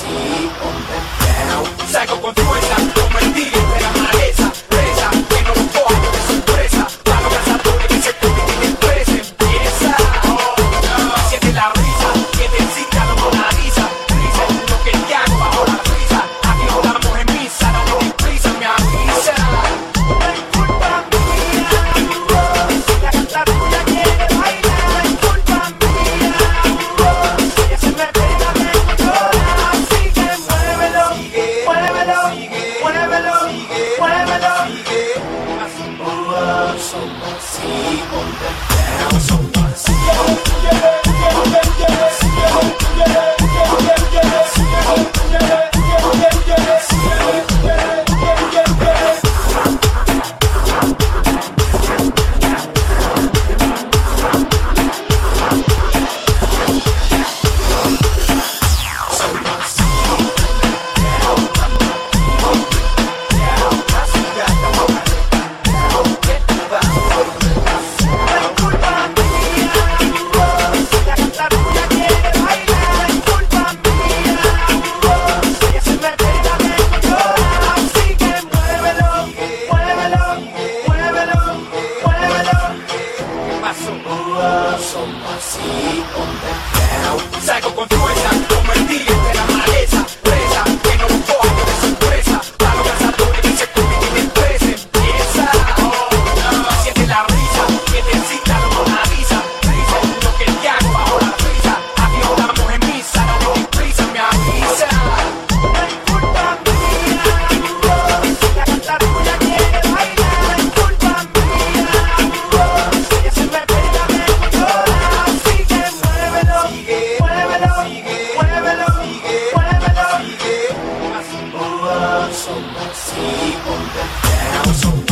son So I see all the somos. Con tu on the on the downs,